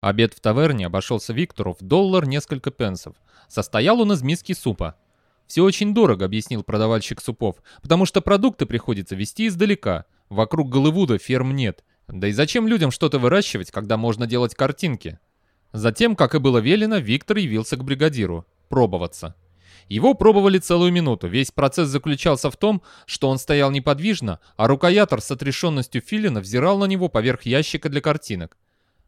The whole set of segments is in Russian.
Обед в таверне обошелся Виктору в доллар несколько пенсов. Состоял он из миски супа. «Все очень дорого», — объяснил продавальщик супов, «потому что продукты приходится везти издалека. Вокруг Голливуда ферм нет. Да и зачем людям что-то выращивать, когда можно делать картинки?» Затем, как и было велено, Виктор явился к бригадиру. Пробоваться. Его пробовали целую минуту. Весь процесс заключался в том, что он стоял неподвижно, а рукоятор с отрешенностью филина взирал на него поверх ящика для картинок.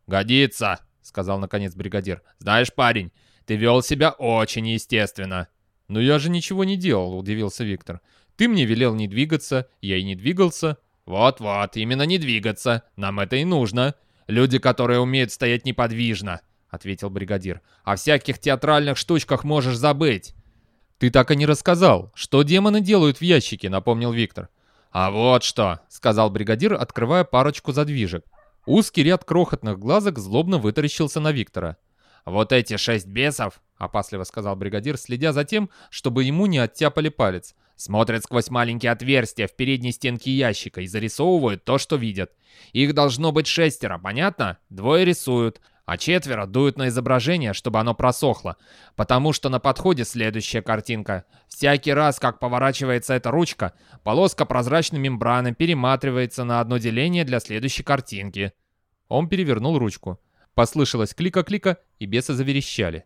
«Годится», — сказал наконец бригадир. «Знаешь, парень, ты вел себя очень естественно». «Но я же ничего не делал», — удивился Виктор. «Ты мне велел не двигаться, я и не двигался». «Вот-вот, именно не двигаться. Нам это и нужно. Люди, которые умеют стоять неподвижно», — ответил бригадир. «О всяких театральных штучках можешь забыть». «Ты так и не рассказал, что демоны делают в ящике», — напомнил Виктор. «А вот что», — сказал бригадир, открывая парочку задвижек. Узкий ряд крохотных глазок злобно вытаращился на Виктора. «Вот эти шесть бесов», — опасливо сказал бригадир, следя за тем, чтобы ему не оттяпали палец, смотрят сквозь маленькие отверстия в передней стенке ящика и зарисовывают то, что видят. Их должно быть шестеро, понятно? Двое рисуют, а четверо дуют на изображение, чтобы оно просохло, потому что на подходе следующая картинка. Всякий раз, как поворачивается эта ручка, полоска прозрачной мембраны перематривается на одно деление для следующей картинки. Он перевернул ручку. Послышалось клика-клика, и бесы заверещали.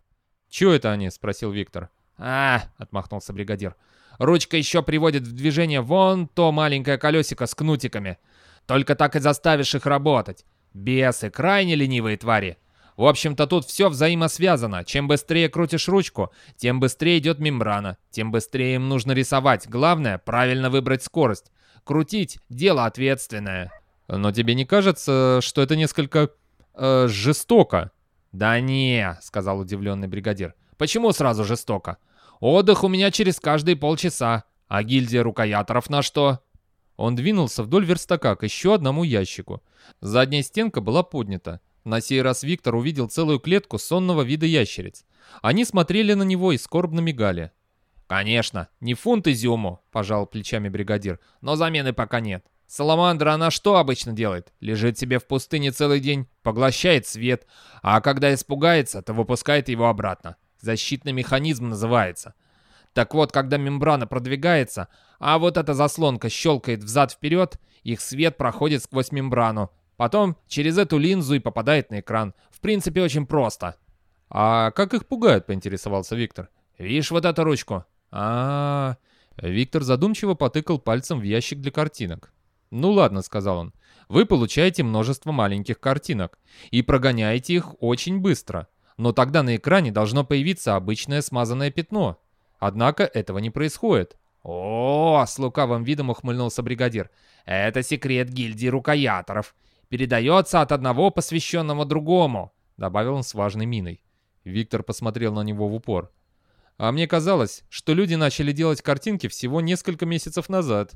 «Чё это они?» — спросил Виктор. «А, — отмахнулся бригадир, — ручка еще приводит в движение вон то маленькое колесико с кнутиками. Только так и заставишь их работать. Бесы, крайне ленивые твари. В общем-то, тут все взаимосвязано. Чем быстрее крутишь ручку, тем быстрее идет мембрана, тем быстрее им нужно рисовать. Главное, правильно выбрать скорость. Крутить – дело ответственное. Но тебе не кажется, что это несколько... Э, жестоко? Да не, сказал удивленный бригадир. Почему сразу жестоко? Отдых у меня через каждые полчаса. А гильдия рукояторов на что? Он двинулся вдоль верстака к еще одному ящику. Задняя стенка была поднята. На сей раз Виктор увидел целую клетку сонного вида ящериц. Они смотрели на него и скорбно мигали. «Конечно, не фунт изюму», — пожал плечами бригадир, — «но замены пока нет. Саламандра она что обычно делает? Лежит себе в пустыне целый день, поглощает свет, а когда испугается, то выпускает его обратно. Защитный механизм называется. Так вот, когда мембрана продвигается, а вот эта заслонка щелкает взад-вперед, их свет проходит сквозь мембрану, Потом через эту линзу и попадает на экран. В принципе, очень просто. «А как их пугают?» — поинтересовался Виктор. «Видишь вот эту ручку?» а, -а, -а. Виктор задумчиво потыкал пальцем в ящик для картинок. «Ну ладно», — сказал он. «Вы получаете множество маленьких картинок и прогоняете их очень быстро. Но тогда на экране должно появиться обычное смазанное пятно. Однако этого не происходит». «О, — с лукавым видом ухмыльнулся бригадир, — это секрет гильдии рукояторов передается от одного посвященного другому», — добавил он с важной миной. Виктор посмотрел на него в упор. «А мне казалось, что люди начали делать картинки всего несколько месяцев назад.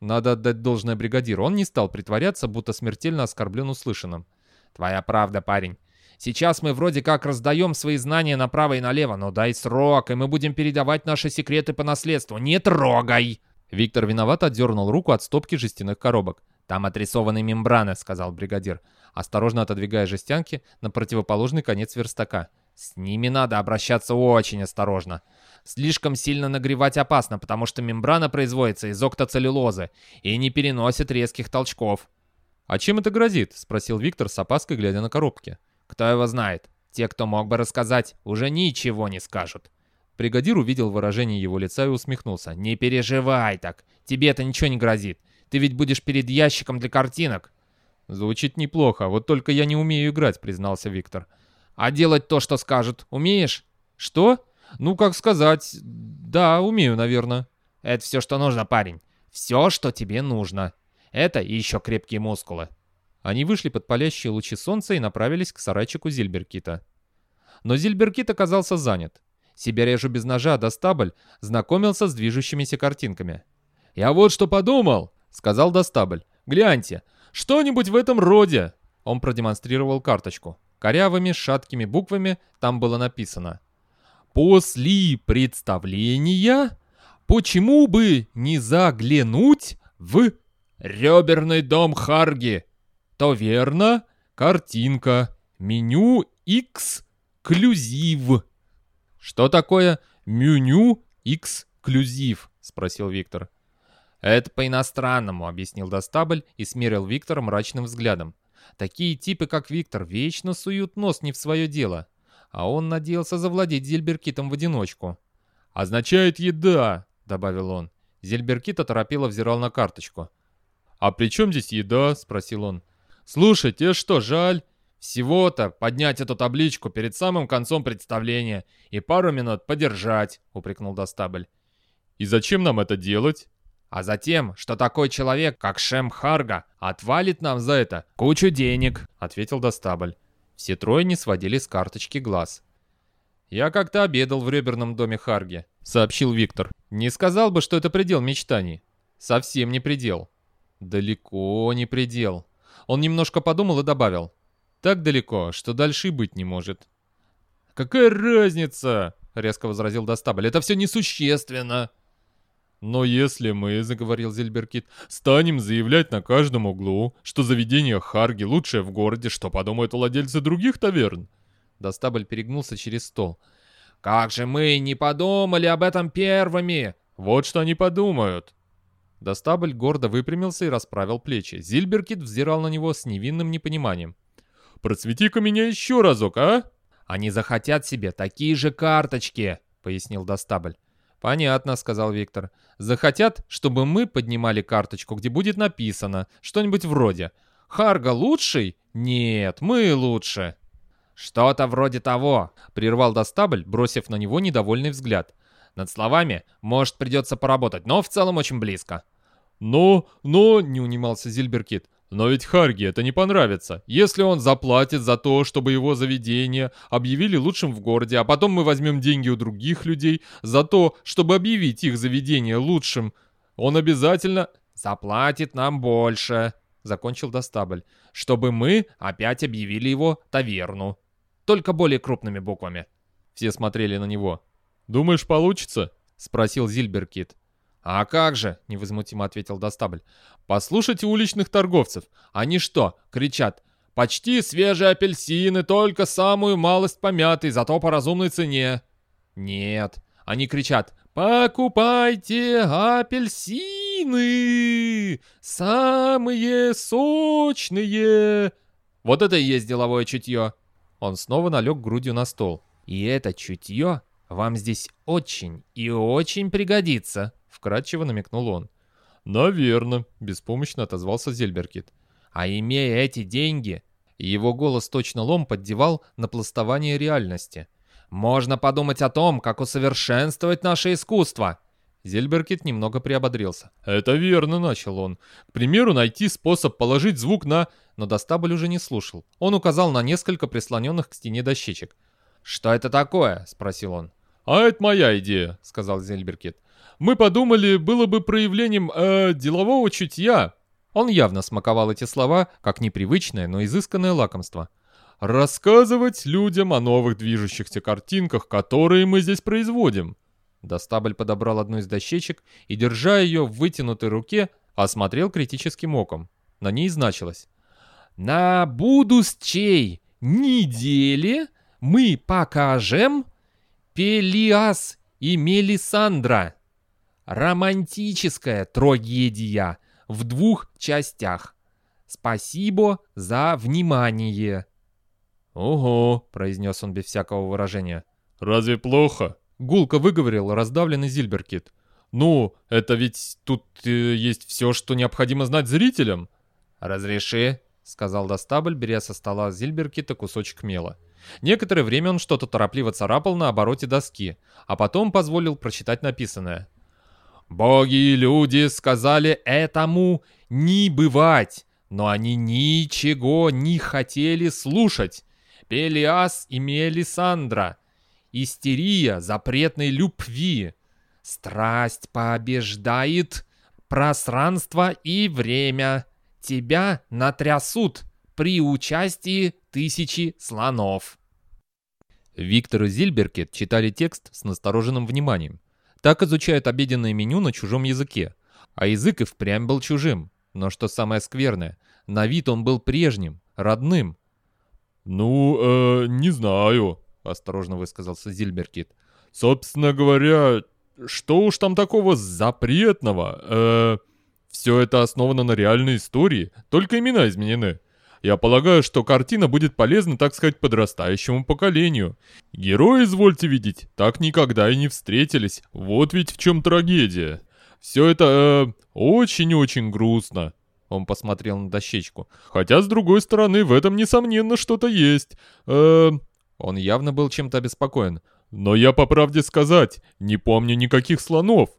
Надо отдать должное бригадиру, он не стал притворяться, будто смертельно оскорблен услышанным. «Твоя правда, парень. Сейчас мы вроде как раздаем свои знания направо и налево, но дай срок, и мы будем передавать наши секреты по наследству. Не трогай!» Виктор виноват отдернул руку от стопки жестяных коробок. «Там отрисованы мембраны», — сказал бригадир, осторожно отодвигая жестянки на противоположный конец верстака. «С ними надо обращаться очень осторожно. Слишком сильно нагревать опасно, потому что мембрана производится из октоцеллюлозы и не переносит резких толчков». «А чем это грозит?» — спросил Виктор с опаской, глядя на коробки. «Кто его знает? Те, кто мог бы рассказать, уже ничего не скажут». Бригадир увидел выражение его лица и усмехнулся. «Не переживай так. Тебе это ничего не грозит. Ты ведь будешь перед ящиком для картинок». «Звучит неплохо, вот только я не умею играть», — признался Виктор. «А делать то, что скажут, умеешь?» «Что? Ну, как сказать... Да, умею, наверное». «Это все, что нужно, парень. Все, что тебе нужно. Это и еще крепкие мускулы». Они вышли под палящие лучи солнца и направились к сарайчику Зильберкита. Но Зильберкит оказался занят. Себя режу без ножа, Достабль знакомился с движущимися картинками. «Я вот что подумал!» — сказал Достабль. «Гляньте, что-нибудь в этом роде!» Он продемонстрировал карточку. Корявыми, шаткими буквами там было написано. «После представления почему бы не заглянуть в реберный дом Харги? То верно, картинка. Меню эксклюзив. Что такое меню эксклюзив? Спросил Виктор. Это по-иностранному, объяснил Достабль и смерил Виктора мрачным взглядом. Такие типы, как Виктор, вечно суют нос не в свое дело. А он надеялся завладеть Зельберкитом в одиночку. «Означает еда», — добавил он. Зельберкит оторопело взирал на карточку. «А при чем здесь еда?» — спросил он. «Слушай, тебе что, жаль?» «Всего-то поднять эту табличку перед самым концом представления и пару минут подержать», — упрекнул Достабль. «И зачем нам это делать?» «А затем, что такой человек, как Шем Харга, отвалит нам за это кучу денег», — ответил Достабль. Все трое не сводили с карточки глаз. «Я как-то обедал в реберном доме Харги», — сообщил Виктор. «Не сказал бы, что это предел мечтаний. Совсем не предел. Далеко не предел». Он немножко подумал и добавил. «Так далеко, что дальше быть не может». «Какая разница?» — резко возразил Достабль. «Это все несущественно». «Но если мы, — заговорил Зельберкит, — станем заявлять на каждом углу, что заведение Харги лучшее в городе, что подумают владельцы других таверн?» Достабль перегнулся через стол. «Как же мы не подумали об этом первыми!» «Вот что они подумают!» Достабль гордо выпрямился и расправил плечи. Зильберкит взирал на него с невинным непониманием. «Процвети-ка меня еще разок, а?» «Они захотят себе такие же карточки», — пояснил Достабль. «Понятно», — сказал Виктор. «Захотят, чтобы мы поднимали карточку, где будет написано что-нибудь вроде «Харга лучший? Нет, мы лучше». «Что-то вроде того», — прервал Достабль, бросив на него недовольный взгляд. «Над словами, может, придется поработать, но в целом очень близко». «Но, но», — не унимался Зильберкит, «но ведь Харги это не понравится. Если он заплатит за то, чтобы его заведение объявили лучшим в городе, а потом мы возьмем деньги у других людей за то, чтобы объявить их заведение лучшим, он обязательно...» «Заплатит нам больше», — закончил Достабль, «чтобы мы опять объявили его таверну» только более крупными буквами. Все смотрели на него. «Думаешь, получится?» — спросил Зильберкит. «А как же?» — невозмутимо ответил Достабль. «Послушайте уличных торговцев. Они что, кричат? Почти свежие апельсины, только самую малость помятый, зато по разумной цене». Нет, они кричат «Покупайте апельсины! Самые сочные!» Вот это и есть деловое чутье. Он снова налег грудью на стол. «И это чутье вам здесь очень и очень пригодится», — вкратчиво намекнул он. «Наверно», — беспомощно отозвался Зельберкит. «А имея эти деньги...» Его голос точно лом поддевал на пластование реальности. «Можно подумать о том, как усовершенствовать наше искусство!» Зельберкит немного приободрился. «Это верно», — начал он. «К примеру, найти способ положить звук на...» Но Достабль уже не слушал. Он указал на несколько прислоненных к стене дощечек. «Что это такое?» — спросил он. «А это моя идея», — сказал Зельберкит. «Мы подумали, было бы проявлением, э, делового чутья». Он явно смаковал эти слова, как непривычное, но изысканное лакомство. «Рассказывать людям о новых движущихся картинках, которые мы здесь производим». Достабль подобрал одну из дощечек и, держа ее в вытянутой руке, осмотрел критическим оком. На ней значилось «На будущей неделе мы покажем Пелиас и Мелисандра. Романтическая трагедия в двух частях. Спасибо за внимание». «Ого», — произнес он без всякого выражения. «Разве плохо?» Гулко выговорил раздавленный Зильберкит. «Ну, это ведь тут э, есть все, что необходимо знать зрителям». «Разреши», — сказал Достабль, беря со стола Зильберкита кусочек мела. Некоторое время он что-то торопливо царапал на обороте доски, а потом позволил прочитать написанное. «Боги и люди сказали этому не бывать, но они ничего не хотели слушать. Пелиас и Мелисандра — истерия запретной любви. Страсть побеждает пространство и время. Тебя натрясут при участии тысячи слонов. Виктор и Зильберкет читали текст с настороженным вниманием. Так изучают обеденное меню на чужом языке. А язык и впрямь был чужим. Но что самое скверное, на вид он был прежним, родным. «Ну, э, не знаю», — осторожно высказался Зильберкит. «Собственно говоря, что уж там такого запретного? Э, все это основано на реальной истории, только имена изменены. Я полагаю, что картина будет полезна, так сказать, подрастающему поколению. Герои, извольте видеть, так никогда и не встретились. Вот ведь в чем трагедия. Все это э, очень-очень грустно. Он посмотрел на дощечку. Хотя, с другой стороны, в этом, несомненно, что-то есть. Э, он явно был чем-то обеспокоен. Но я, по правде сказать, не помню никаких слонов.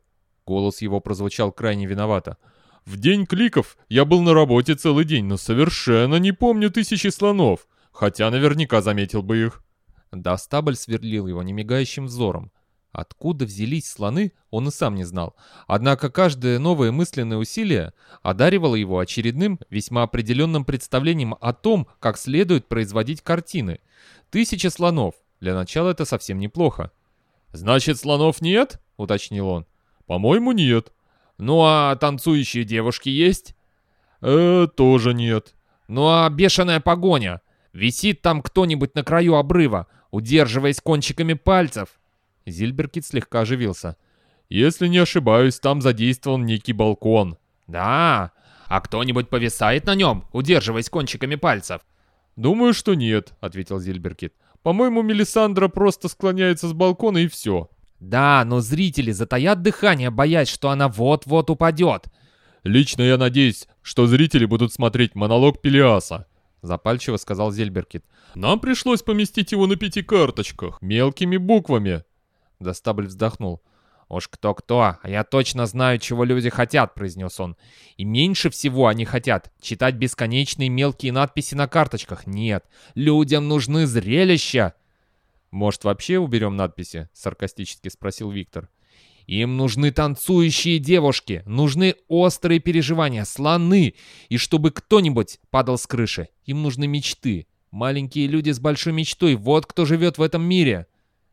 Голос его прозвучал крайне виновато. В день кликов я был на работе целый день, но совершенно не помню тысячи слонов, хотя наверняка заметил бы их. Достабль сверлил его немигающим взором. Откуда взялись слоны, он и сам не знал. Однако каждое новое мысленное усилие одаривало его очередным, весьма определенным представлением о том, как следует производить картины. Тысяча слонов. Для начала это совсем неплохо. «Значит, слонов нет?» — уточнил он. «По-моему, нет». «Ну а танцующие девушки есть?» «Э, тоже нет». «Ну а бешеная погоня? Висит там кто-нибудь на краю обрыва, удерживаясь кончиками пальцев?» Зильберкит слегка оживился. «Если не ошибаюсь, там задействован некий балкон». «Да? А кто-нибудь повисает на нем, удерживаясь кончиками пальцев?» «Думаю, что нет», — ответил Зильберкит. «По-моему, Мелисандра просто склоняется с балкона и все». Да, но зрители затаят дыхание, боясь, что она вот-вот упадет. Лично я надеюсь, что зрители будут смотреть монолог Пелиаса, запальчиво сказал Зельберкит. Нам пришлось поместить его на пяти карточках, мелкими буквами. Достабль вздохнул. «Уж кто-кто, а я точно знаю, чего люди хотят», — произнес он. «И меньше всего они хотят читать бесконечные мелкие надписи на карточках. Нет, людям нужны зрелища». «Может, вообще уберем надписи?» — саркастически спросил Виктор. «Им нужны танцующие девушки, нужны острые переживания, слоны, и чтобы кто-нибудь падал с крыши. Им нужны мечты. Маленькие люди с большой мечтой, вот кто живет в этом мире».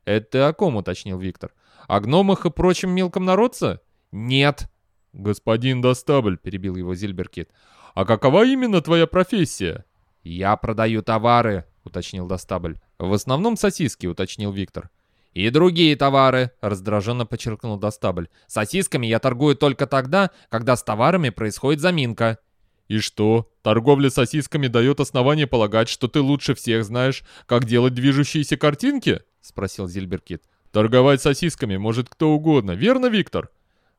«Это о ком?» — уточнил Виктор. «О гномах и прочем мелком народце?» «Нет». «Господин Достабль», — перебил его Зильберкит. «А какова именно твоя профессия?» «Я продаю товары», — уточнил Достабль. «В основном сосиски», — уточнил Виктор. «И другие товары», — раздраженно подчеркнул Достабль. «Сосисками я торгую только тогда, когда с товарами происходит заминка». «И что, торговля сосисками дает основание полагать, что ты лучше всех знаешь, как делать движущиеся картинки?» — спросил Зильберкит. «Торговать сосисками может кто угодно, верно, Виктор?»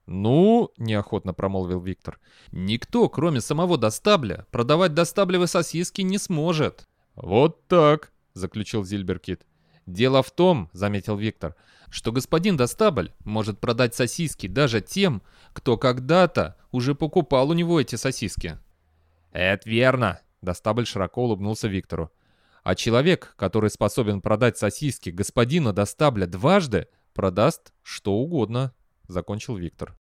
«Ну, — неохотно промолвил Виктор, — никто, кроме самого Достабля, продавать достаблевые сосиски не сможет». «Вот так», заключил Зильберкит. «Дело в том, — заметил Виктор, — что господин Достабль может продать сосиски даже тем, кто когда-то уже покупал у него эти сосиски». «Это верно», — Достабль широко улыбнулся Виктору. «А человек, который способен продать сосиски господина Достабля дважды, продаст что угодно», — закончил Виктор.